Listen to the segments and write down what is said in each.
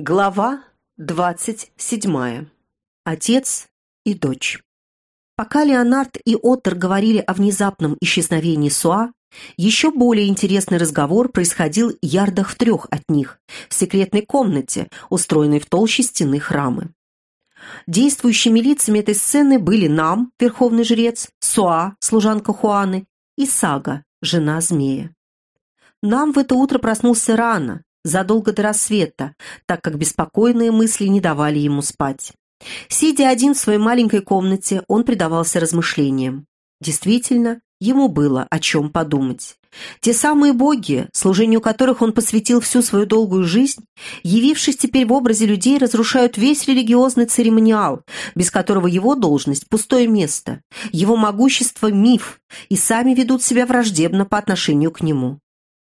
Глава двадцать седьмая. Отец и дочь. Пока Леонард и Оттер говорили о внезапном исчезновении Суа, еще более интересный разговор происходил ярдах в трех от них, в секретной комнате, устроенной в толще стены храмы. Действующими лицами этой сцены были Нам, верховный жрец, Суа, служанка Хуаны, и Сага, жена змея. Нам в это утро проснулся рано, задолго до рассвета, так как беспокойные мысли не давали ему спать. Сидя один в своей маленькой комнате, он предавался размышлениям. Действительно, ему было о чем подумать. Те самые боги, служению которых он посвятил всю свою долгую жизнь, явившись теперь в образе людей, разрушают весь религиозный церемониал, без которого его должность – пустое место, его могущество – миф, и сами ведут себя враждебно по отношению к нему.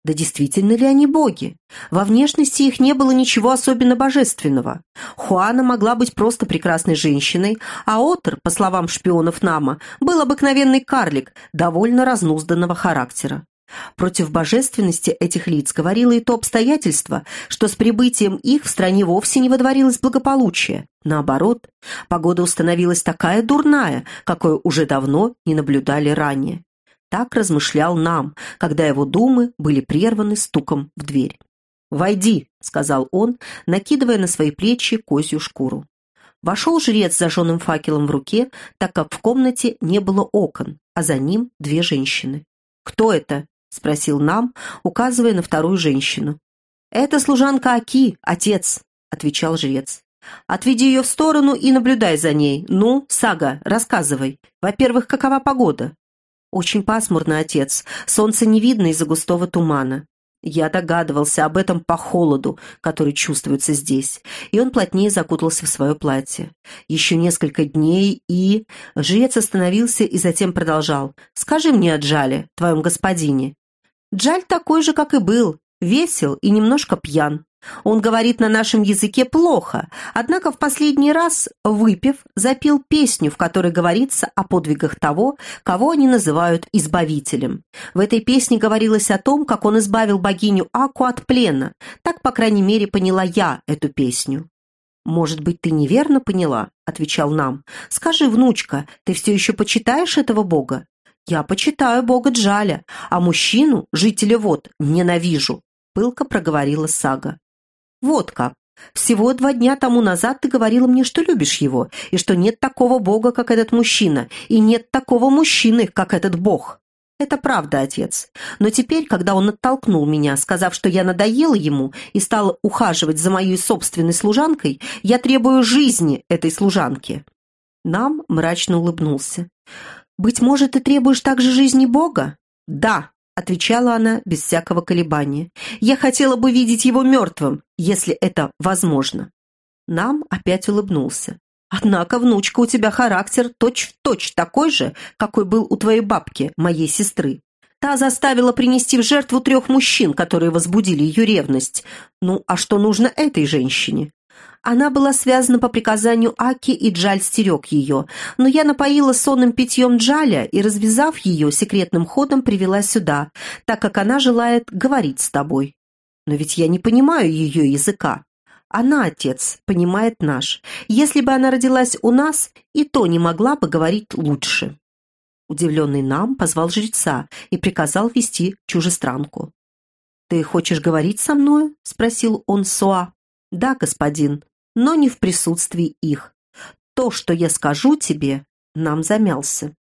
Да действительно ли они боги? Во внешности их не было ничего особенно божественного. Хуана могла быть просто прекрасной женщиной, а Отр, по словам шпионов Нама, был обыкновенный карлик, довольно разнузданного характера. Против божественности этих лиц говорило и то обстоятельство, что с прибытием их в стране вовсе не водворилось благополучие. Наоборот, погода установилась такая дурная, какой уже давно не наблюдали ранее. Так размышлял нам, когда его думы были прерваны стуком в дверь. «Войди», — сказал он, накидывая на свои плечи козью шкуру. Вошел жрец с зажженным факелом в руке, так как в комнате не было окон, а за ним две женщины. «Кто это?» — спросил нам, указывая на вторую женщину. «Это служанка Аки, отец», — отвечал жрец. «Отведи ее в сторону и наблюдай за ней. Ну, Сага, рассказывай. Во-первых, какова погода?» «Очень пасмурно, отец. Солнце не видно из-за густого тумана». Я догадывался об этом по холоду, который чувствуется здесь, и он плотнее закутался в свое платье. Еще несколько дней, и... Жрец остановился и затем продолжал. «Скажи мне о Джале, твоем господине». Джаль такой же, как и был, весел и немножко пьян. Он говорит на нашем языке плохо, однако в последний раз, выпив, запел песню, в которой говорится о подвигах того, кого они называют избавителем. В этой песне говорилось о том, как он избавил богиню Аку от плена. Так, по крайней мере, поняла я эту песню. «Может быть, ты неверно поняла?» — отвечал нам. «Скажи, внучка, ты все еще почитаешь этого бога?» «Я почитаю бога Джаля, а мужчину, жителя вод, ненавижу», — пылко проговорила Сага. «Вот как. Всего два дня тому назад ты говорила мне, что любишь его, и что нет такого бога, как этот мужчина, и нет такого мужчины, как этот бог». «Это правда, отец. Но теперь, когда он оттолкнул меня, сказав, что я надоела ему и стала ухаживать за моей собственной служанкой, я требую жизни этой служанки». Нам мрачно улыбнулся. «Быть может, ты требуешь также жизни Бога?» «Да», — отвечала она без всякого колебания. «Я хотела бы видеть его мертвым, если это возможно». Нам опять улыбнулся. «Однако, внучка, у тебя характер точь-в-точь точь такой же, какой был у твоей бабки, моей сестры. Та заставила принести в жертву трех мужчин, которые возбудили ее ревность. Ну, а что нужно этой женщине? Она была связана по приказанию Аки, и Джаль стерег ее, но я напоила сонным питьем Джаля и, развязав ее, секретным ходом привела сюда, так как она желает говорить с тобой. Но ведь я не понимаю ее языка. Она, отец, понимает наш. Если бы она родилась у нас, и то не могла бы говорить лучше. Удивленный нам позвал жреца и приказал вести чужестранку. «Ты хочешь говорить со мною?» — спросил он Суа. «Да, господин, но не в присутствии их. То, что я скажу тебе, нам замялся.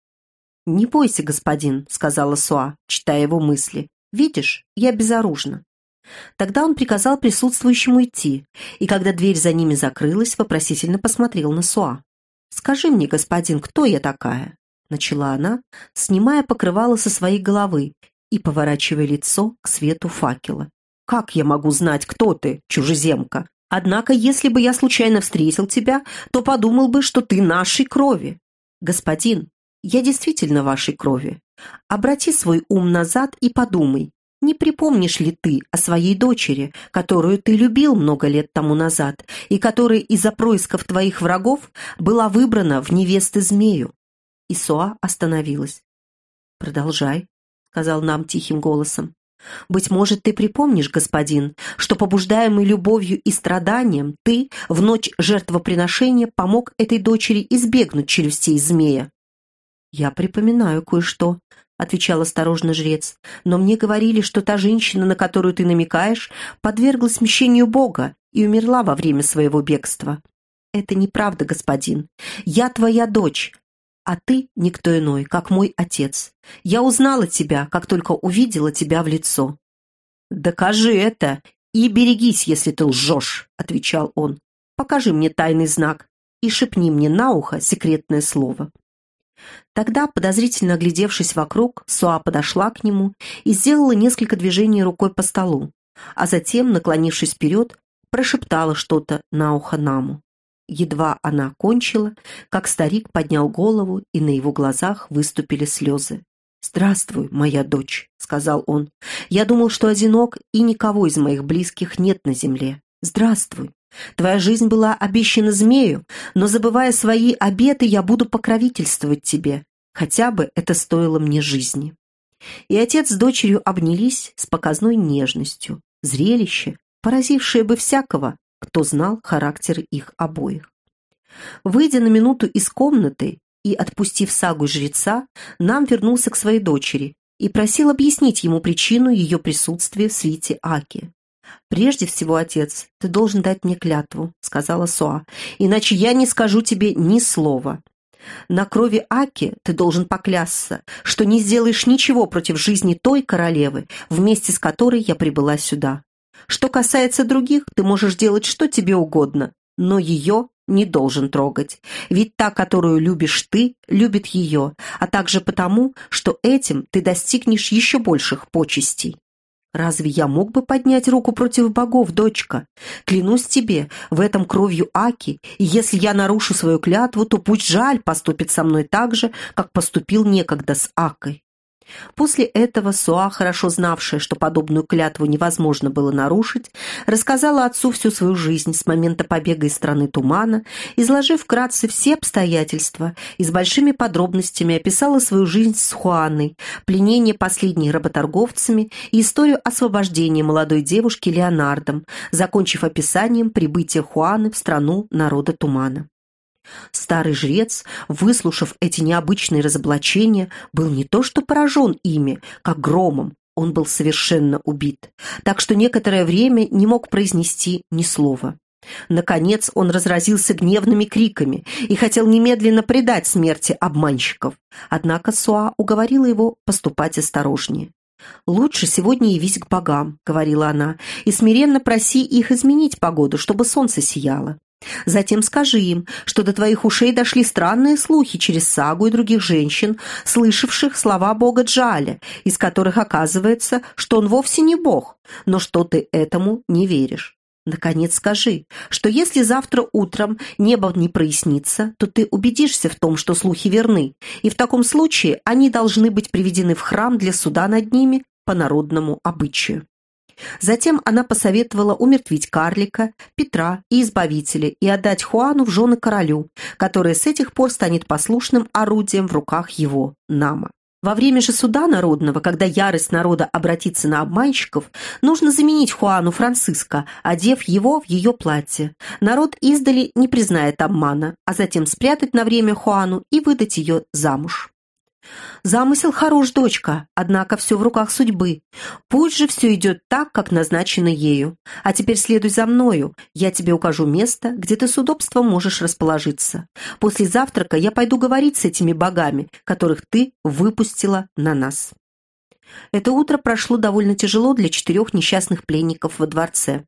«Не бойся, господин», — сказала Суа, читая его мысли. «Видишь, я безоружна». Тогда он приказал присутствующему идти, и когда дверь за ними закрылась, вопросительно посмотрел на Суа. «Скажи мне, господин, кто я такая?» Начала она, снимая покрывало со своей головы и поворачивая лицо к свету факела. «Как я могу знать, кто ты, чужеземка?» Однако, если бы я случайно встретил тебя, то подумал бы, что ты нашей крови. Господин, я действительно вашей крови. Обрати свой ум назад и подумай, не припомнишь ли ты о своей дочери, которую ты любил много лет тому назад и которая из-за происков твоих врагов была выбрана в невесты змею?» Исоа остановилась. «Продолжай», — сказал нам тихим голосом. Быть может, ты припомнишь, господин, что, побуждаемый любовью и страданием, ты в ночь жертвоприношения помог этой дочери избегнуть челюстей змея. «Я припоминаю кое-что», — отвечал осторожно жрец, «но мне говорили, что та женщина, на которую ты намекаешь, подверглась смещению Бога и умерла во время своего бегства. Это неправда, господин. Я твоя дочь, а ты никто иной, как мой отец. Я узнала тебя, как только увидела тебя в лицо». «Докажи это и берегись, если ты лжешь», — отвечал он. «Покажи мне тайный знак и шепни мне на ухо секретное слово». Тогда, подозрительно оглядевшись вокруг, Суа подошла к нему и сделала несколько движений рукой по столу, а затем, наклонившись вперед, прошептала что-то на ухо Наму. Едва она кончила, как старик поднял голову, и на его глазах выступили слезы. «Здравствуй, моя дочь», — сказал он. «Я думал, что одинок, и никого из моих близких нет на земле. Здравствуй. Твоя жизнь была обещана змею, но, забывая свои обеты, я буду покровительствовать тебе. Хотя бы это стоило мне жизни». И отец с дочерью обнялись с показной нежностью. Зрелище, поразившее бы всякого, кто знал характер их обоих. Выйдя на минуту из комнаты и отпустив сагу жреца, нам вернулся к своей дочери и просил объяснить ему причину ее присутствия в свите Аки. «Прежде всего, отец, ты должен дать мне клятву», — сказала Суа, «иначе я не скажу тебе ни слова. На крови Аки ты должен поклясться, что не сделаешь ничего против жизни той королевы, вместе с которой я прибыла сюда. Что касается других, ты можешь делать что тебе угодно, но ее не должен трогать. Ведь та, которую любишь ты, любит ее, а также потому, что этим ты достигнешь еще больших почестей. Разве я мог бы поднять руку против богов, дочка? Клянусь тебе, в этом кровью Аки, и если я нарушу свою клятву, то пусть жаль поступит со мной так же, как поступил некогда с Акой. После этого Суа, хорошо знавшая, что подобную клятву невозможно было нарушить, рассказала отцу всю свою жизнь с момента побега из страны тумана, изложив вкратце все обстоятельства и с большими подробностями описала свою жизнь с Хуаной, пленение последней работорговцами и историю освобождения молодой девушки Леонардом, закончив описанием прибытия Хуаны в страну народа тумана. Старый жрец, выслушав эти необычные разоблачения, был не то что поражен ими, как громом, он был совершенно убит, так что некоторое время не мог произнести ни слова. Наконец он разразился гневными криками и хотел немедленно предать смерти обманщиков. Однако Суа уговорила его поступать осторожнее. «Лучше сегодня явись к богам», — говорила она, «и смиренно проси их изменить погоду, чтобы солнце сияло. Затем скажи им, что до твоих ушей дошли странные слухи через Сагу и других женщин, слышавших слова бога Джаля, из которых оказывается, что он вовсе не бог, но что ты этому не веришь. Наконец скажи, что если завтра утром небо не прояснится, то ты убедишься в том, что слухи верны, и в таком случае они должны быть приведены в храм для суда над ними по народному обычаю. Затем она посоветовала умертвить карлика, Петра и Избавителя и отдать Хуану в жены королю, который с этих пор станет послушным орудием в руках его, Нама. Во время же суда народного, когда ярость народа обратится на обманщиков, нужно заменить Хуану Франциско, одев его в ее платье. Народ издали не признает обмана, а затем спрятать на время Хуану и выдать ее замуж. Замысел хорош, дочка, однако все в руках судьбы. Пусть же все идет так, как назначено ею. А теперь следуй за мною, я тебе укажу место, где ты с удобством можешь расположиться. После завтрака я пойду говорить с этими богами, которых ты выпустила на нас». Это утро прошло довольно тяжело для четырех несчастных пленников во дворце.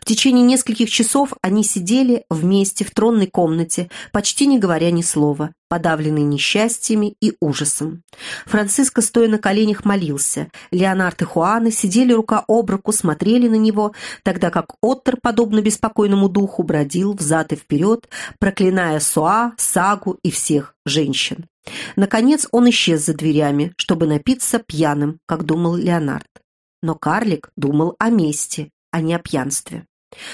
В течение нескольких часов они сидели вместе в тронной комнате, почти не говоря ни слова, подавленные несчастьями и ужасом. Франциско, стоя на коленях, молился. Леонард и Хуаны сидели рука об руку, смотрели на него, тогда как Оттер, подобно беспокойному духу, бродил взад и вперед, проклиная Суа, Сагу и всех женщин. Наконец он исчез за дверями, чтобы напиться пьяным, как думал Леонард. Но карлик думал о мести, а не о пьянстве.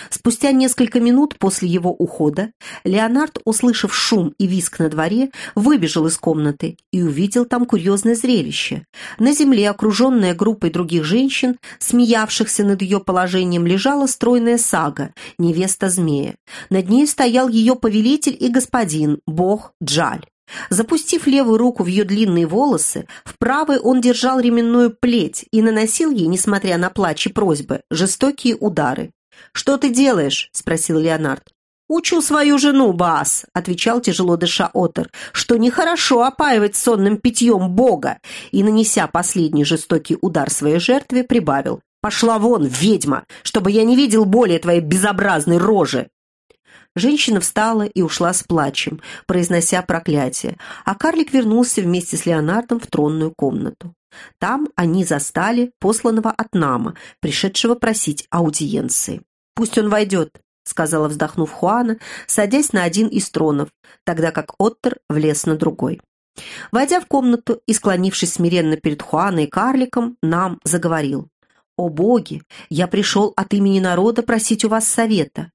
Спустя несколько минут после его ухода Леонард, услышав шум и визг на дворе, выбежал из комнаты и увидел там курьезное зрелище. На земле, окруженная группой других женщин, смеявшихся над ее положением, лежала стройная сага, невеста змея. Над ней стоял ее повелитель и господин, бог Джаль. Запустив левую руку в ее длинные волосы, в правой он держал ременную плеть и наносил ей, несмотря на плач и просьбы, жестокие удары. «Что ты делаешь?» — спросил Леонард. «Учу свою жену, Баас», — отвечал тяжело дыша Отер, «что нехорошо опаивать сонным питьем Бога», и, нанеся последний жестокий удар своей жертве, прибавил «Пошла вон, ведьма, чтобы я не видел более твоей безобразной рожи!» Женщина встала и ушла с плачем, произнося проклятие, а карлик вернулся вместе с Леонардом в тронную комнату. Там они застали посланного от Нама, пришедшего просить аудиенции. «Пусть он войдет», — сказала, вздохнув Хуана, садясь на один из тронов, тогда как Оттер влез на другой. Войдя в комнату и склонившись смиренно перед Хуаной и карликом, Нам заговорил. «О боги! Я пришел от имени народа просить у вас совета.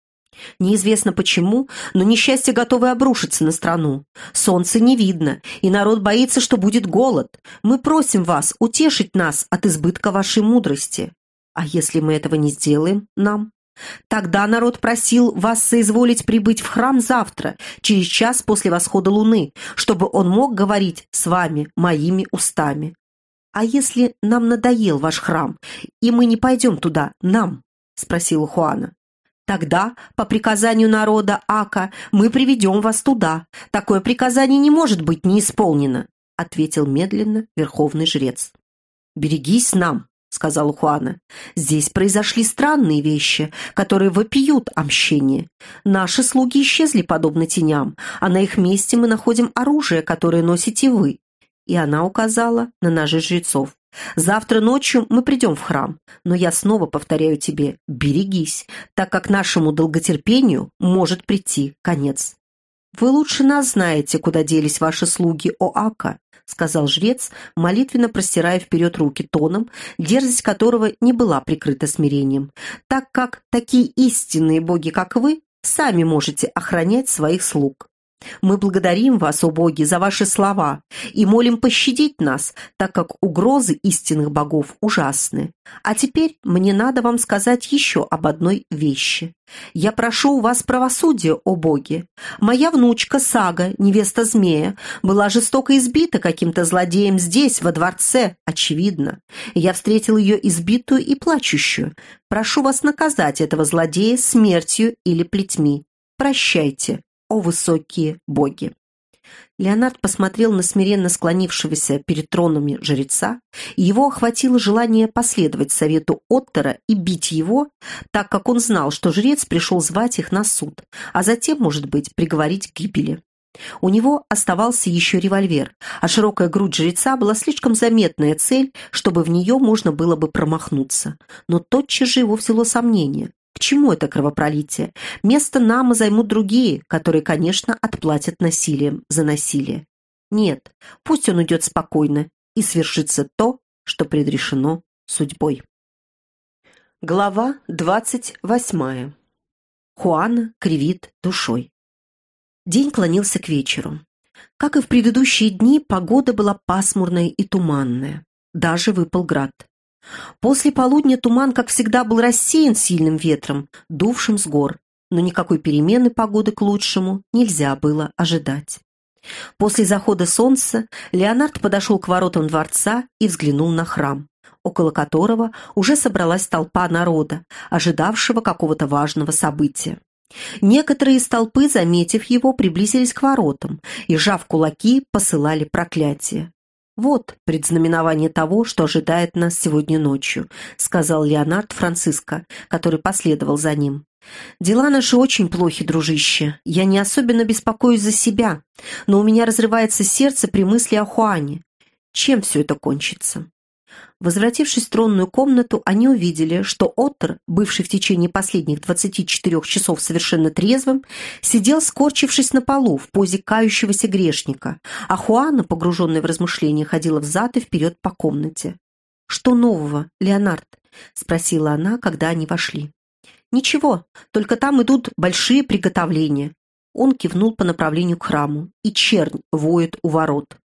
Неизвестно почему, но несчастье готовы обрушиться на страну. Солнца не видно, и народ боится, что будет голод. Мы просим вас утешить нас от избытка вашей мудрости. А если мы этого не сделаем, нам? Тогда народ просил вас соизволить прибыть в храм завтра, через час после восхода луны, чтобы он мог говорить с вами моими устами. А если нам надоел ваш храм, и мы не пойдем туда, нам? — спросила Хуана. Тогда, по приказанию народа Ака, мы приведем вас туда. Такое приказание не может быть не исполнено», — ответил медленно верховный жрец. «Берегись нам», — сказал Хуана. «Здесь произошли странные вещи, которые вопиют о мщении. Наши слуги исчезли подобно теням, а на их месте мы находим оружие, которое носите вы». И она указала на ножи жрецов. Завтра ночью мы придем в храм, но я снова повторяю тебе, берегись, так как нашему долготерпению может прийти конец. Вы лучше нас знаете, куда делись ваши слуги Оака, сказал жрец, молитвенно простирая вперед руки тоном, дерзость которого не была прикрыта смирением, так как такие истинные боги, как вы, сами можете охранять своих слуг. Мы благодарим вас, о боги, за ваши слова и молим пощадить нас, так как угрозы истинных богов ужасны. А теперь мне надо вам сказать еще об одной вещи. Я прошу у вас правосудия, о боги. Моя внучка Сага, невеста змея, была жестоко избита каким-то злодеем здесь, во дворце, очевидно. Я встретил ее избитую и плачущую. Прошу вас наказать этого злодея смертью или плетьми. Прощайте, о высокие боги! Леонард посмотрел на смиренно склонившегося перед тронами жреца, и его охватило желание последовать совету Оттера и бить его, так как он знал, что жрец пришел звать их на суд, а затем, может быть, приговорить к гибели. У него оставался еще револьвер, а широкая грудь жреца была слишком заметная цель, чтобы в нее можно было бы промахнуться. Но тотчас же его взяло сомнение. К чему это кровопролитие? Место Нама займут другие, которые, конечно, отплатят насилием за насилие. Нет, пусть он уйдет спокойно, и свершится то, что предрешено судьбой. Глава двадцать восьмая. Хуана кривит душой. День клонился к вечеру. Как и в предыдущие дни, погода была пасмурная и туманная. Даже выпал град. После полудня туман, как всегда, был рассеян сильным ветром, дувшим с гор, но никакой перемены погоды к лучшему нельзя было ожидать. После захода солнца Леонард подошел к воротам дворца и взглянул на храм, около которого уже собралась толпа народа, ожидавшего какого-то важного события. Некоторые из толпы, заметив его, приблизились к воротам и, сжав кулаки, посылали проклятие. «Вот предзнаменование того, что ожидает нас сегодня ночью», сказал Леонард Франциско, который последовал за ним. «Дела наши очень плохи, дружище. Я не особенно беспокоюсь за себя, но у меня разрывается сердце при мысли о Хуане. Чем все это кончится?» Возвратившись в тронную комнату, они увидели, что Оттер, бывший в течение последних 24 часов совершенно трезвым, сидел, скорчившись на полу в позе кающегося грешника, а Хуана, погруженная в размышления, ходила взад и вперед по комнате. «Что нового, Леонард?» — спросила она, когда они вошли. «Ничего, только там идут большие приготовления». Он кивнул по направлению к храму, и чернь воет у ворот.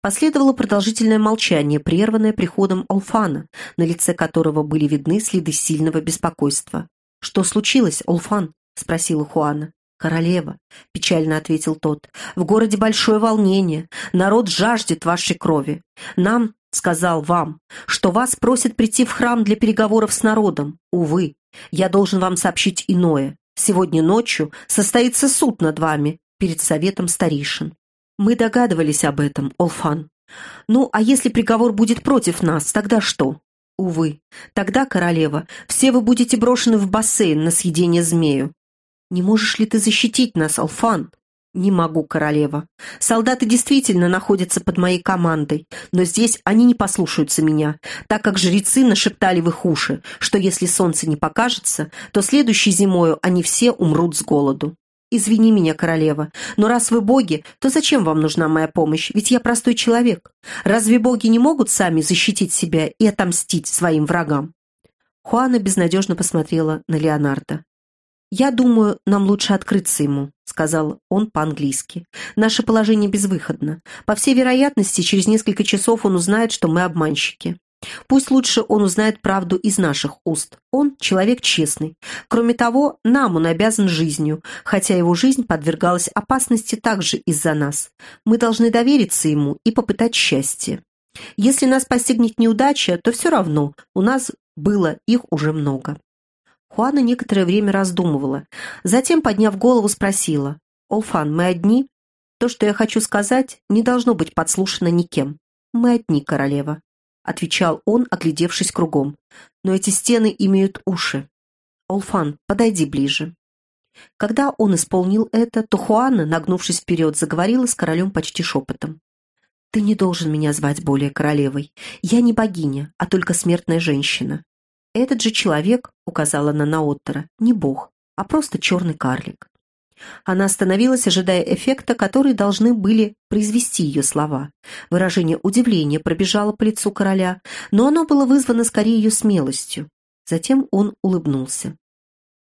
Последовало продолжительное молчание, прерванное приходом Олфана, на лице которого были видны следы сильного беспокойства. «Что случилось, Олфан?» — спросила Хуана. «Королева», — печально ответил тот, — «в городе большое волнение, народ жаждет вашей крови. Нам, — сказал вам, — что вас просят прийти в храм для переговоров с народом. Увы, я должен вам сообщить иное. Сегодня ночью состоится суд над вами перед советом старейшин. Мы догадывались об этом, Олфан. Ну, а если приговор будет против нас, тогда что? Увы, тогда, королева, все вы будете брошены в бассейн на съедение змею. Не можешь ли ты защитить нас, Алфан? Не могу, королева. Солдаты действительно находятся под моей командой, но здесь они не послушаются меня, так как жрецы нашептали в их уши, что если солнце не покажется, то следующей зимою они все умрут с голоду. «Извини меня, королева, но раз вы боги, то зачем вам нужна моя помощь? Ведь я простой человек. Разве боги не могут сами защитить себя и отомстить своим врагам?» Хуана безнадежно посмотрела на Леонардо. «Я думаю, нам лучше открыться ему», — сказал он по-английски. «Наше положение безвыходно. По всей вероятности, через несколько часов он узнает, что мы обманщики. Пусть лучше он узнает правду из наших уст. Он человек честный. Кроме того, нам он обязан жизнью, хотя его жизнь подвергалась опасности также из-за нас. Мы должны довериться ему и попытать счастье. Если нас постигнет неудача, то все равно, у нас было их уже много. Хуана некоторое время раздумывала. Затем, подняв голову, спросила. «Олфан, мы одни? То, что я хочу сказать, не должно быть подслушано никем. Мы одни, королева отвечал он, оглядевшись кругом. «Но эти стены имеют уши. Олфан, подойди ближе». Когда он исполнил это, то Хуана, нагнувшись вперед, заговорила с королем почти шепотом. «Ты не должен меня звать более королевой. Я не богиня, а только смертная женщина. Этот же человек, — указала она на Оттера, — не бог, а просто черный карлик. Она остановилась, ожидая эффекта, который должны были произвести ее слова. Выражение удивления пробежало по лицу короля, но оно было вызвано скорее ее смелостью. Затем он улыбнулся.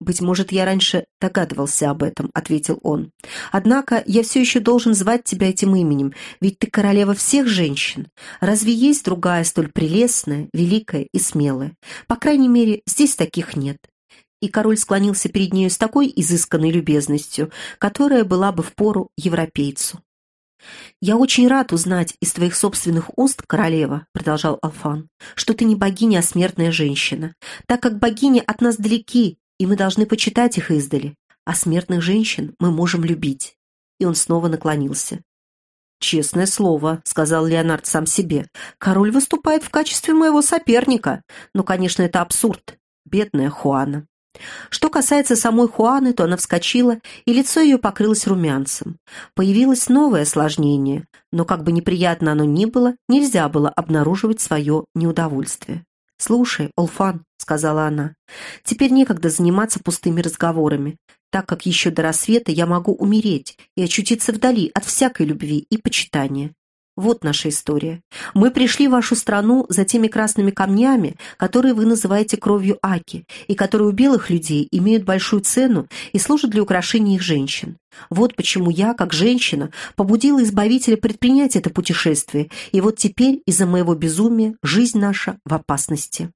«Быть может, я раньше догадывался об этом», — ответил он. «Однако я все еще должен звать тебя этим именем, ведь ты королева всех женщин. Разве есть другая столь прелестная, великая и смелая? По крайней мере, здесь таких нет и король склонился перед нею с такой изысканной любезностью, которая была бы в пору европейцу. «Я очень рад узнать из твоих собственных уст, королева», — продолжал Алфан, «что ты не богиня, а смертная женщина, так как богини от нас далеки, и мы должны почитать их издали, а смертных женщин мы можем любить». И он снова наклонился. «Честное слово», — сказал Леонард сам себе, — «король выступает в качестве моего соперника. Но, конечно, это абсурд. Бедная Хуана». Что касается самой Хуаны, то она вскочила, и лицо ее покрылось румянцем. Появилось новое осложнение, но как бы неприятно оно ни было, нельзя было обнаруживать свое неудовольствие. «Слушай, Олфан», — сказала она, — «теперь некогда заниматься пустыми разговорами, так как еще до рассвета я могу умереть и очутиться вдали от всякой любви и почитания. Вот наша история. Мы пришли в вашу страну за теми красными камнями, которые вы называете кровью Аки, и которые у белых людей имеют большую цену и служат для украшения их женщин. Вот почему я, как женщина, побудила Избавителя предпринять это путешествие, и вот теперь из-за моего безумия жизнь наша в опасности.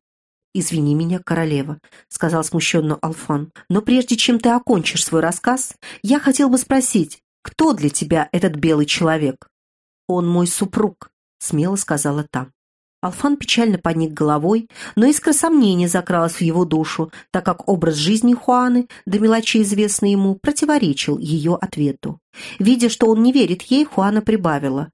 «Извини меня, королева», — сказал смущенно Алфан, «но прежде чем ты окончишь свой рассказ, я хотел бы спросить, кто для тебя этот белый человек?» «Он мой супруг», — смело сказала та. Алфан печально поник головой, но искра сомнения закралась в его душу, так как образ жизни Хуаны, до мелочей известный ему, противоречил ее ответу. Видя, что он не верит ей, Хуана прибавила.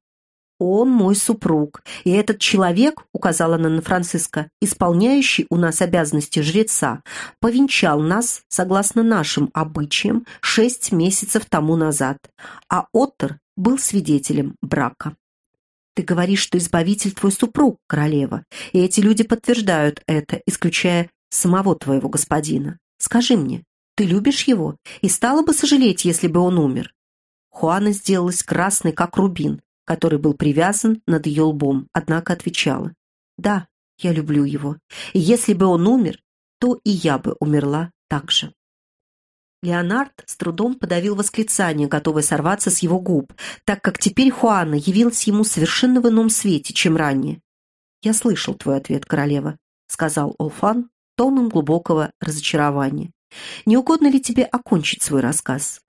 «Он мой супруг, и этот человек, — указала она на Франциска, — исполняющий у нас обязанности жреца, повенчал нас, согласно нашим обычаям, шесть месяцев тому назад, а Оттер был свидетелем брака. Ты говоришь, что избавитель твой супруг, королева, и эти люди подтверждают это, исключая самого твоего господина. Скажи мне, ты любишь его и стала бы сожалеть, если бы он умер?» Хуана сделалась красной, как рубин, который был привязан над ее лбом, однако отвечала. «Да, я люблю его, и если бы он умер, то и я бы умерла так же. Леонард с трудом подавил восклицание, готовое сорваться с его губ, так как теперь Хуана явилась ему совершенно в ином свете, чем ранее. «Я слышал твой ответ, королева», — сказал Олфан тоном глубокого разочарования. «Не угодно ли тебе окончить свой рассказ?»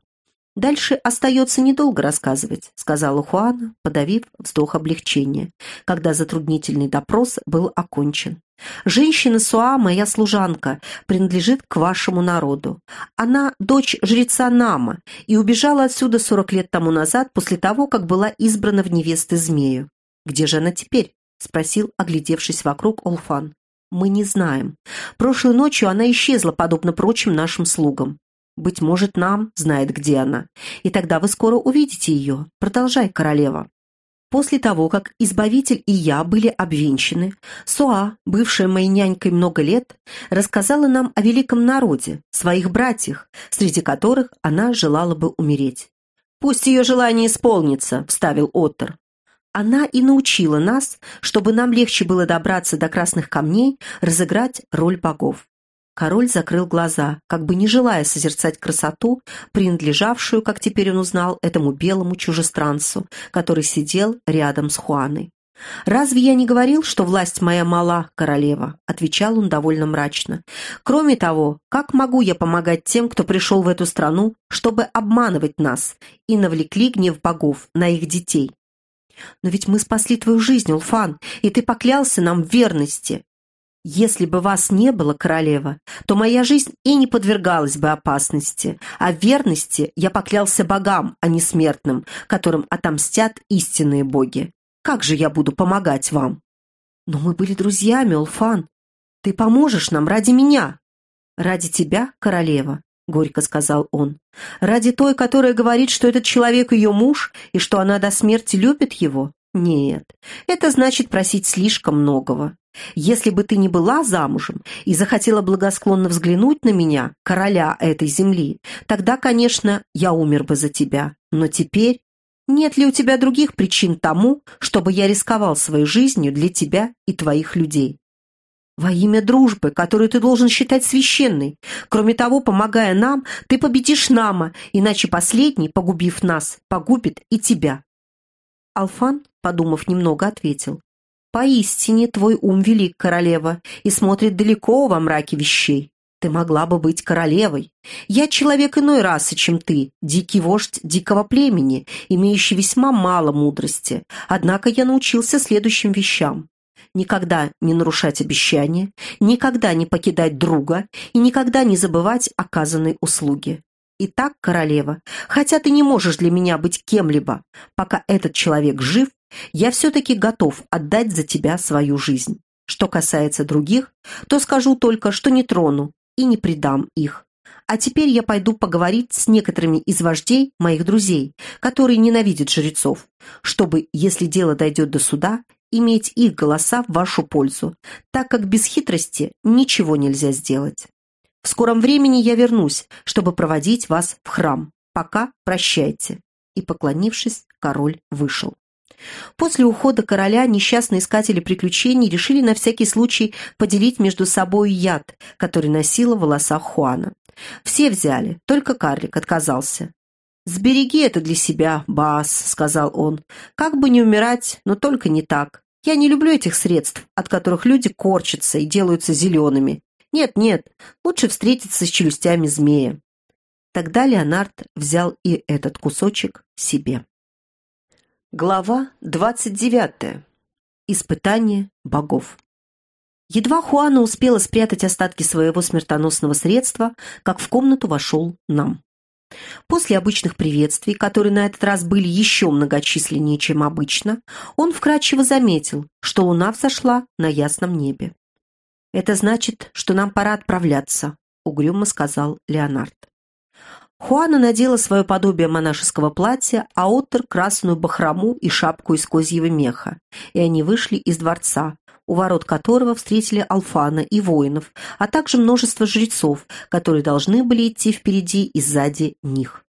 «Дальше остается недолго рассказывать», — сказала Хуана, подавив вздох облегчения, когда затруднительный допрос был окончен. «Женщина Суа, моя служанка, принадлежит к вашему народу. Она дочь жреца Нама и убежала отсюда сорок лет тому назад после того, как была избрана в невесты змею. Где же она теперь?» — спросил, оглядевшись вокруг Олфан. «Мы не знаем. Прошлой ночью она исчезла, подобно прочим нашим слугам. Быть может, нам знает, где она. И тогда вы скоро увидите ее. Продолжай, королева». После того, как Избавитель и я были обвенчаны, Суа, бывшая моей нянькой много лет, рассказала нам о великом народе, своих братьях, среди которых она желала бы умереть. «Пусть ее желание исполнится», — вставил Оттер. Она и научила нас, чтобы нам легче было добраться до красных камней, разыграть роль богов. Король закрыл глаза, как бы не желая созерцать красоту, принадлежавшую, как теперь он узнал, этому белому чужестранцу, который сидел рядом с Хуаной. «Разве я не говорил, что власть моя мала, королева?» — отвечал он довольно мрачно. «Кроме того, как могу я помогать тем, кто пришел в эту страну, чтобы обманывать нас и навлекли гнев богов на их детей?» «Но ведь мы спасли твою жизнь, Улфан, и ты поклялся нам в верности. Если бы вас не было, королева, то моя жизнь и не подвергалась бы опасности, а верности я поклялся богам, а не смертным, которым отомстят истинные боги. Как же я буду помогать вам? Но мы были друзьями, Улфан. Ты поможешь нам ради меня. Ради тебя, королева, — горько сказал он. «Ради той, которая говорит, что этот человек ее муж и что она до смерти любит его? Нет, это значит просить слишком многого. Если бы ты не была замужем и захотела благосклонно взглянуть на меня, короля этой земли, тогда, конечно, я умер бы за тебя. Но теперь нет ли у тебя других причин тому, чтобы я рисковал своей жизнью для тебя и твоих людей? Во имя дружбы, которую ты должен считать священной. Кроме того, помогая нам, ты победишь Нама, иначе последний, погубив нас, погубит и тебя. Алфан, подумав немного, ответил. «Поистине твой ум велик, королева, и смотрит далеко во мраке вещей. Ты могла бы быть королевой. Я человек иной расы, чем ты, дикий вождь дикого племени, имеющий весьма мало мудрости. Однако я научился следующим вещам. Никогда не нарушать обещания, никогда не покидать друга и никогда не забывать оказанной услуги. Итак, королева, хотя ты не можешь для меня быть кем-либо, пока этот человек жив, я все-таки готов отдать за тебя свою жизнь. Что касается других, то скажу только, что не трону и не предам их. А теперь я пойду поговорить с некоторыми из вождей моих друзей, которые ненавидят жрецов, чтобы, если дело дойдет до суда, иметь их голоса в вашу пользу, так как без хитрости ничего нельзя сделать. В скором времени я вернусь, чтобы проводить вас в храм. Пока прощайте». И, поклонившись, король вышел. После ухода короля несчастные искатели приключений решили на всякий случай поделить между собой яд, который носила в волосах Хуана. Все взяли, только карлик отказался. «Сбереги это для себя, Бас», — сказал он. «Как бы не умирать, но только не так. Я не люблю этих средств, от которых люди корчатся и делаются зелеными. Нет-нет, лучше встретиться с челюстями змея». Тогда Леонард взял и этот кусочек себе. Глава 29. Испытание богов. Едва Хуана успела спрятать остатки своего смертоносного средства, как в комнату вошел нам. После обычных приветствий, которые на этот раз были еще многочисленнее, чем обычно, он вкратчиво заметил, что луна взошла на ясном небе. «Это значит, что нам пора отправляться», — угрюмо сказал Леонард. Хуана надела свое подобие монашеского платья, а Оттер — красную бахрому и шапку из козьего меха, и они вышли из дворца, у ворот которого встретили Алфана и воинов, а также множество жрецов, которые должны были идти впереди и сзади них.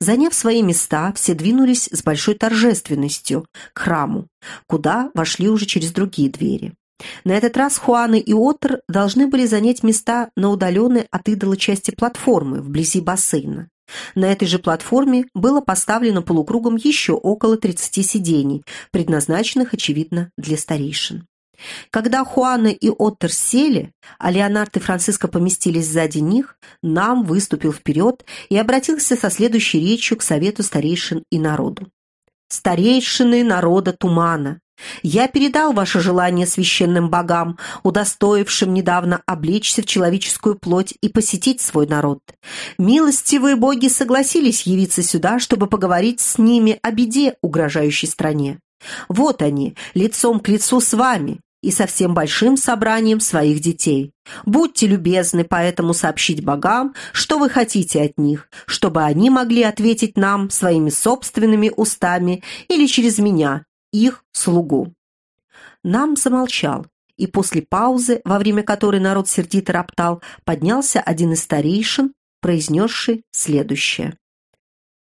Заняв свои места, все двинулись с большой торжественностью к храму, куда вошли уже через другие двери. На этот раз Хуаны и Отр должны были занять места на удаленной от идола части платформы вблизи бассейна. На этой же платформе было поставлено полукругом еще около 30 сидений, предназначенных, очевидно, для старейшин. Когда Хуана и Оттер сели, а Леонард и Франциско поместились сзади них, нам выступил вперед и обратился со следующей речью к совету старейшин и народу. «Старейшины народа Тумана, я передал ваше желание священным богам, удостоившим недавно облечься в человеческую плоть и посетить свой народ. Милостивые боги согласились явиться сюда, чтобы поговорить с ними о беде, угрожающей стране. Вот они, лицом к лицу с вами, и со всем большим собранием своих детей. Будьте любезны поэтому сообщить богам, что вы хотите от них, чтобы они могли ответить нам своими собственными устами или через меня, их слугу». Нам замолчал, и после паузы, во время которой народ сердито роптал, поднялся один из старейшин, произнесший следующее.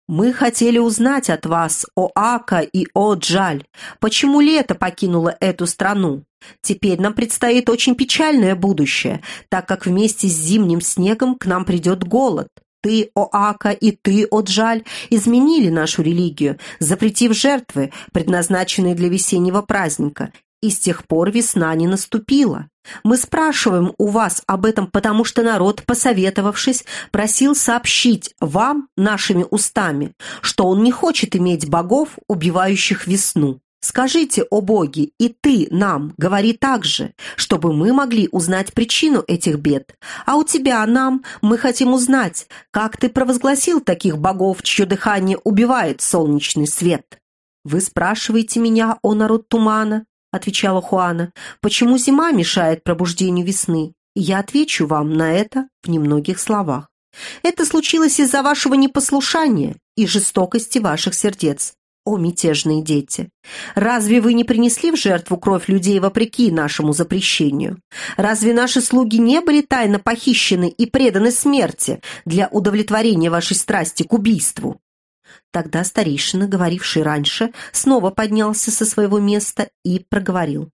«Мы хотели узнать от вас, о Ака и о Джаль, почему лето покинуло эту страну. Теперь нам предстоит очень печальное будущее, так как вместе с зимним снегом к нам придет голод. Ты, о Ака, и ты, о Джаль, изменили нашу религию, запретив жертвы, предназначенные для весеннего праздника, и с тех пор весна не наступила. Мы спрашиваем у вас об этом, потому что народ, посоветовавшись, просил сообщить вам нашими устами, что он не хочет иметь богов, убивающих весну. Скажите, о боги, и ты нам говори так же, чтобы мы могли узнать причину этих бед. А у тебя нам мы хотим узнать, как ты провозгласил таких богов, чье дыхание убивает солнечный свет. Вы спрашиваете меня, о народ тумана, отвечала Хуана, почему зима мешает пробуждению весны? Я отвечу вам на это в немногих словах. Это случилось из-за вашего непослушания и жестокости ваших сердец. О, мятежные дети! Разве вы не принесли в жертву кровь людей вопреки нашему запрещению? Разве наши слуги не были тайно похищены и преданы смерти для удовлетворения вашей страсти к убийству? Тогда старейшина, говоривший раньше, снова поднялся со своего места и проговорил.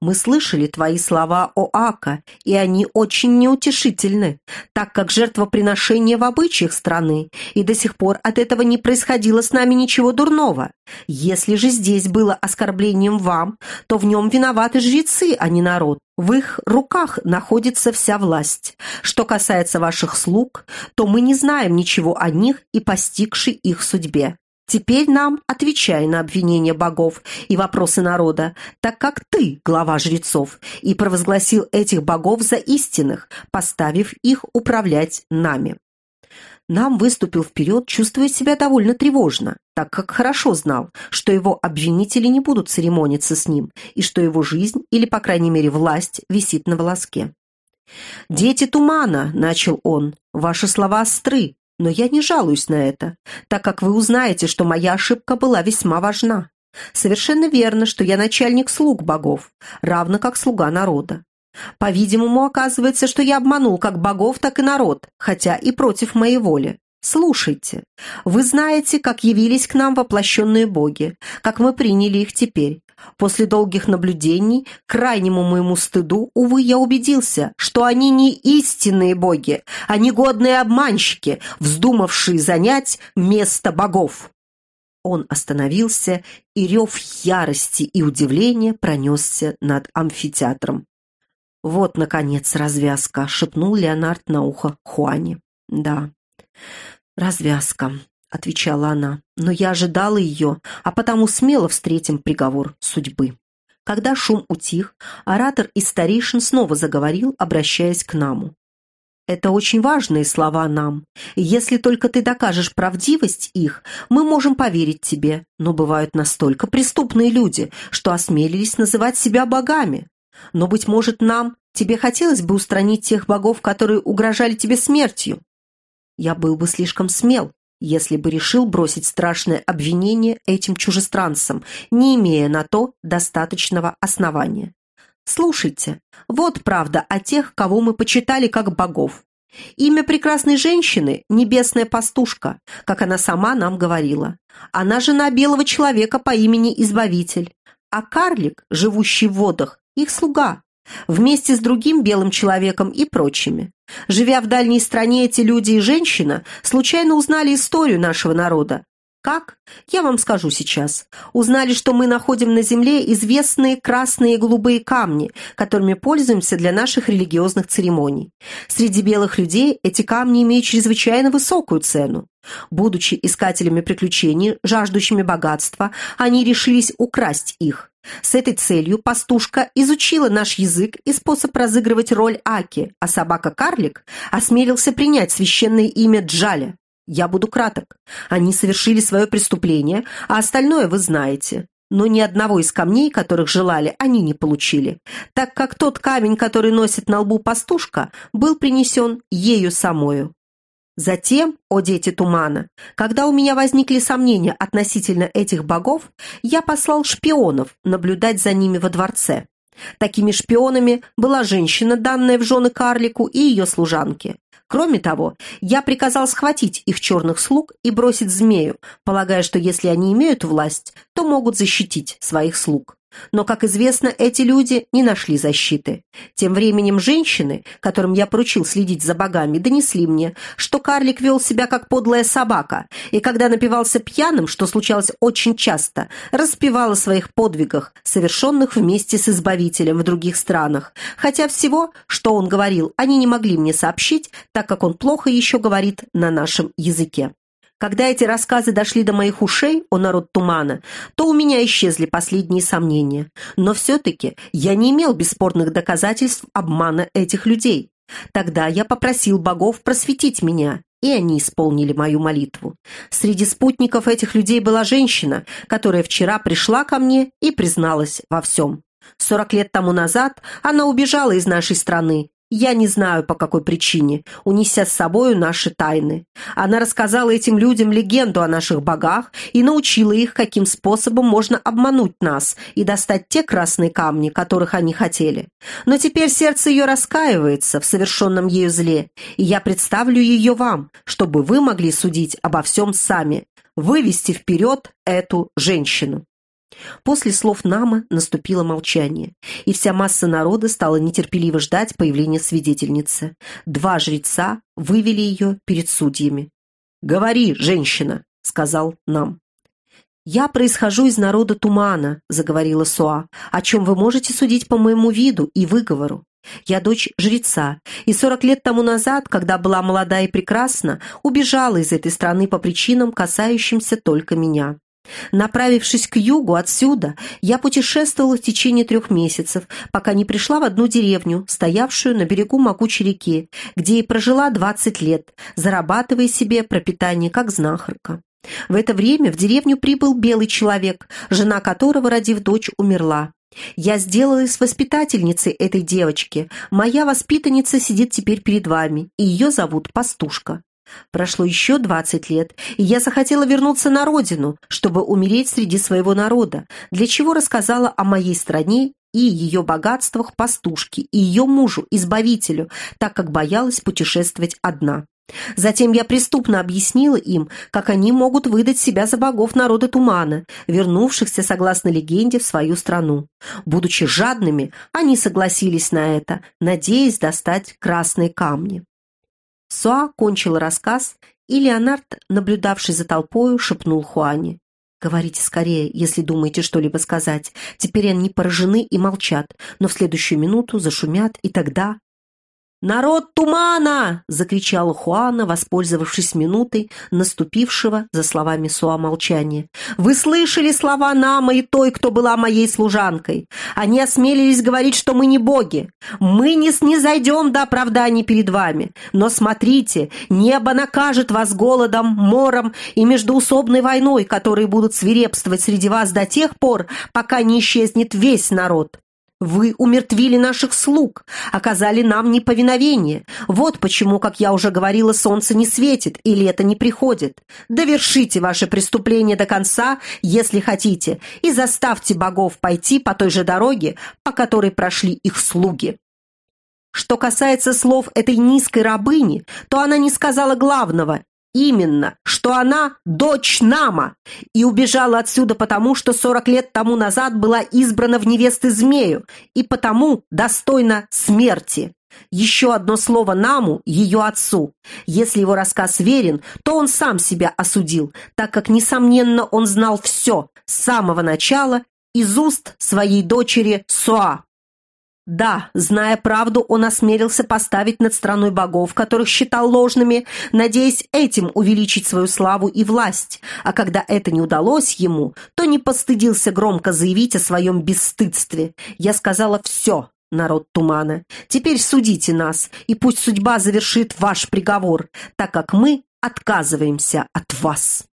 Мы слышали твои слова о Ака, и они очень неутешительны, так как жертвоприношение в обычаях страны, и до сих пор от этого не происходило с нами ничего дурного. Если же здесь было оскорблением вам, то в нем виноваты жрецы, а не народ. В их руках находится вся власть. Что касается ваших слуг, то мы не знаем ничего о них и постигшей их судьбе. Теперь нам отвечай на обвинения богов и вопросы народа, так как ты глава жрецов и провозгласил этих богов за истинных, поставив их управлять нами. Нам выступил вперед, чувствуя себя довольно тревожно, так как хорошо знал, что его обвинители не будут церемониться с ним и что его жизнь, или, по крайней мере, власть, висит на волоске. «Дети тумана», — начал он, — «ваши слова остры, но я не жалуюсь на это, так как вы узнаете, что моя ошибка была весьма важна. Совершенно верно, что я начальник слуг богов, равно как слуга народа. По-видимому, оказывается, что я обманул как богов, так и народ, хотя и против моей воли. Слушайте, вы знаете, как явились к нам воплощенные боги, как мы приняли их теперь. После долгих наблюдений, крайнему моему стыду, увы, я убедился, что они не истинные боги, а негодные обманщики, вздумавшие занять место богов. Он остановился, и рев ярости и удивления пронесся над амфитеатром. «Вот, наконец, развязка», — шепнул Леонард на ухо Хуане. «Да, развязка отвечала она, «но я ожидала ее, а потому смело встретим приговор судьбы». Когда шум утих, оратор из старейшин снова заговорил, обращаясь к наму. «Это очень важные слова нам, если только ты докажешь правдивость их, мы можем поверить тебе, но бывают настолько преступные люди, что осмелились называть себя богами. Но, быть может, нам, тебе хотелось бы устранить тех богов, которые угрожали тебе смертью?» «Я был бы слишком смел, если бы решил бросить страшное обвинение этим чужестранцам, не имея на то достаточного основания. Слушайте, вот правда о тех, кого мы почитали как богов. Имя прекрасной женщины – небесная пастушка, как она сама нам говорила. Она жена белого человека по имени Избавитель. А карлик, живущий в водах, их слуга, вместе с другим белым человеком и прочими. Живя в дальней стране, эти люди и женщина случайно узнали историю нашего народа, как? Я вам скажу сейчас. Узнали, что мы находим на земле известные красные и голубые камни, которыми пользуемся для наших религиозных церемоний. Среди белых людей эти камни имеют чрезвычайно высокую цену. Будучи искателями приключений, жаждущими богатства, они решились украсть их. С этой целью пастушка изучила наш язык и способ разыгрывать роль Аки, а собака-карлик осмелился принять священное имя Джаля. Я буду краток. Они совершили свое преступление, а остальное вы знаете. Но ни одного из камней, которых желали, они не получили, так как тот камень, который носит на лбу пастушка, был принесен ею самою. Затем, о дети тумана, когда у меня возникли сомнения относительно этих богов, я послал шпионов наблюдать за ними во дворце. Такими шпионами была женщина, данная в жены карлику, и ее служанки. Кроме того, я приказал схватить их черных слуг и бросить змею, полагая, что если они имеют власть, то могут защитить своих слуг. Но, как известно, эти люди не нашли защиты. Тем временем женщины, которым я поручил следить за богами, донесли мне, что карлик вел себя как подлая собака, и когда напивался пьяным, что случалось очень часто, распевал о своих подвигах, совершенных вместе с Избавителем в других странах, хотя всего, что он говорил, они не могли мне сообщить, так как он плохо еще говорит на нашем языке. Когда эти рассказы дошли до моих ушей, о народ тумана, то у меня исчезли последние сомнения. Но все-таки я не имел бесспорных доказательств обмана этих людей. Тогда я попросил богов просветить меня, и они исполнили мою молитву. Среди спутников этих людей была женщина, которая вчера пришла ко мне и призналась во всем. Сорок лет тому назад она убежала из нашей страны я не знаю, по какой причине, унеся с собою наши тайны. Она рассказала этим людям легенду о наших богах и научила их, каким способом можно обмануть нас и достать те красные камни, которых они хотели. Но теперь сердце ее раскаивается в совершенном ею зле, и я представлю ее вам, чтобы вы могли судить обо всем сами, вывести вперед эту женщину. После слов Нама наступило молчание, и вся масса народа стала нетерпеливо ждать появления свидетельницы. Два жреца вывели ее перед судьями. «Говори, женщина!» — сказал Нам. «Я происхожу из народа Тумана», — заговорила Суа, «о чем вы можете судить по моему виду и выговору. Я дочь жреца, и сорок лет тому назад, когда была молода и прекрасна, убежала из этой страны по причинам, касающимся только меня. Направившись к югу отсюда, я путешествовала в течение трех месяцев, пока не пришла в одну деревню, стоявшую на берегу могучей реки, где и прожила 20 лет, зарабатывая себе пропитание как знахарка. В это время в деревню прибыл белый человек, жена которого, родив дочь, умерла. Я сделалась воспитательницей этой девочки. Моя воспитанница сидит теперь перед вами, и ее зовут Пастушка. Прошло еще двадцать лет, и я захотела вернуться на родину, чтобы умереть среди своего народа, для чего рассказала о моей стране и ее богатствах пастушке и ее мужу, избавителю, так как боялась путешествовать одна. Затем я преступно объяснила им, как они могут выдать себя за богов народа Тумана, вернувшихся, согласно легенде, в свою страну. Будучи жадными, они согласились на это, надеясь достать красные камни. Суа кончил рассказ, и Леонард, наблюдавший за толпою, шепнул Хуане. «Говорите скорее, если думаете что-либо сказать. Теперь они поражены и молчат, но в следующую минуту зашумят, и тогда...» «Народ тумана!» — закричала Хуана, воспользовавшись минутой наступившего за словами Суа молчания. «Вы слышали слова Нама и той, кто была моей служанкой? Они осмелились говорить, что мы не боги. Мы не снизойдем до оправданий перед вами. Но смотрите, небо накажет вас голодом, мором и междуусобной войной, которые будут свирепствовать среди вас до тех пор, пока не исчезнет весь народ. Вы умертвили наших слуг, оказали нам неповиновение. Вот почему, как я уже говорила, солнце не светит и лето не приходит. Довершите ваше преступление до конца, если хотите, и заставьте богов пойти по той же дороге, по которой прошли их слуги. Что касается слов этой низкой рабыни, то она не сказала главного, именно, что она дочь Нама и убежала отсюда потому, что сорок лет тому назад была избрана в невесты змею и потому достойна смерти. Еще одно слово Наму, ее отцу. Если его рассказ верен, то он сам себя осудил, так как, несомненно, он знал все с самого начала из уст своей дочери Суа. Да, зная правду, он осмелился поставить над страной богов, которых считал ложными, надеясь этим увеличить свою славу и власть. А когда это не удалось ему, то не постыдился громко заявить о своем бесстыдстве. Я сказала «все», народ тумана. Теперь судите нас, и пусть судьба завершит ваш приговор, так как мы отказываемся от вас».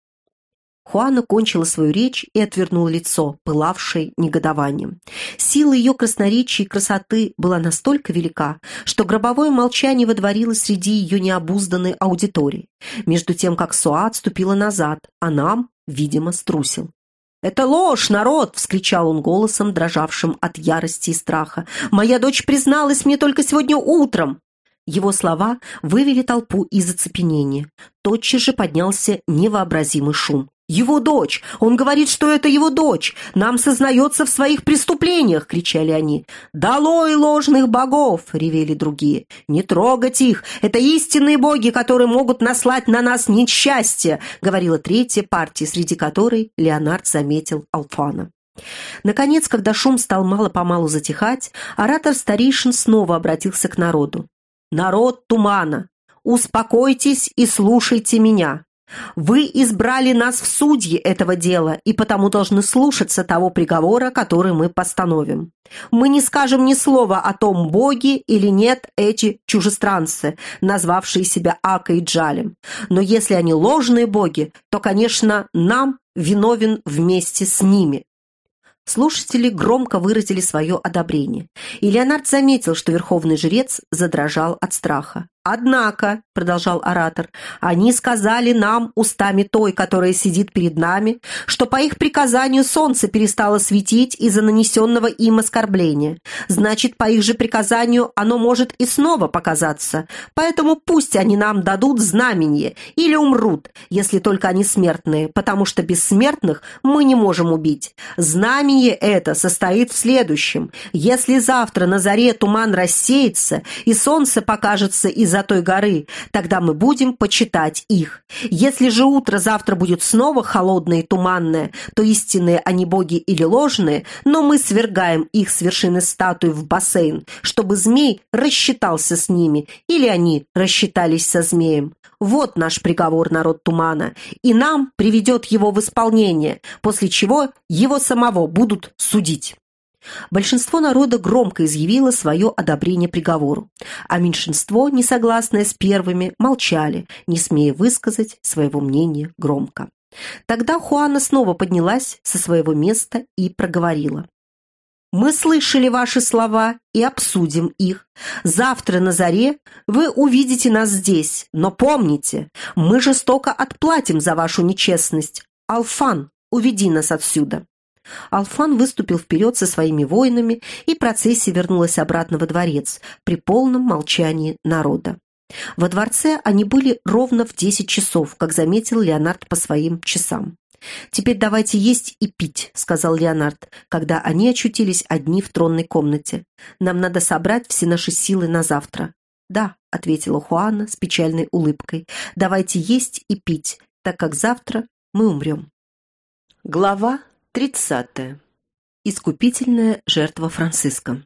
Хуана кончила свою речь и отвернула лицо, пылавшее негодованием. Сила ее красноречия и красоты была настолько велика, что гробовое молчание водворилось среди ее необузданной аудитории, между тем, как Суа отступила назад, а нам, видимо, струсил. «Это ложь, народ!» — вскричал он голосом, дрожавшим от ярости и страха. «Моя дочь призналась мне только сегодня утром!» Его слова вывели толпу из оцепенения. Тотчас же поднялся невообразимый шум. «Его дочь! Он говорит, что это его дочь! Нам сознается в своих преступлениях!» — кричали они. «Долой ложных богов!» — ревели другие. «Не трогать их! Это истинные боги, которые могут наслать на нас несчастье!» — говорила третья партия, среди которой Леонард заметил Алфана. Наконец, когда шум стал мало-помалу затихать, оратор старейшин снова обратился к народу. «Народ тумана! Успокойтесь и слушайте меня! Вы избрали нас в судьи этого дела и потому должны слушаться того приговора, который мы постановим. Мы не скажем ни слова о том, боги или нет эти чужестранцы, назвавшие себя Акой и Джалем. Но если они ложные боги, то, конечно, нам виновен вместе с ними. Слушатели громко выразили свое одобрение, и Леонард заметил, что верховный жрец задрожал от страха. «Однако», — продолжал оратор, — «они сказали нам устами той, которая сидит перед нами, что по их приказанию солнце перестало светить из-за нанесенного им оскорбления. Значит, по их же приказанию оно может и снова показаться. Поэтому пусть они нам дадут знамение или умрут, если только они смертные, потому что бессмертных мы не можем убить. Знамение это состоит в следующем. Если завтра на заре туман рассеется и солнце покажется из из-за той горы, тогда мы будем почитать их. Если же утро завтра будет снова холодное и туманное, то истинные они боги или ложные, но мы свергаем их с вершины статуи в бассейн, чтобы змей рассчитался с ними, или они рассчитались со змеем. Вот наш приговор, народ тумана, и нам приведет его в исполнение, после чего его самого будут судить. Большинство народа громко изъявило свое одобрение приговору, а меньшинство, несогласное с первыми, молчали, не смея высказать своего мнения громко. Тогда Хуана снова поднялась со своего места и проговорила. «Мы слышали ваши слова и обсудим их. Завтра на заре вы увидите нас здесь, но помните, мы жестоко отплатим за вашу нечестность. Алфан, уведи нас отсюда». Алфан выступил вперед со своими воинами, и процессия вернулась обратно во дворец при полном молчании народа. Во дворце они были ровно в десять часов, как заметил Леонард по своим часам. «Теперь давайте есть и пить», — сказал Леонард, когда они очутились одни в тронной комнате. «Нам надо собрать все наши силы на завтра». «Да», — ответила Хуана с печальной улыбкой, «давайте есть и пить, так как завтра мы умрем». Глава Тридцатое. Искупительная жертва Франциска.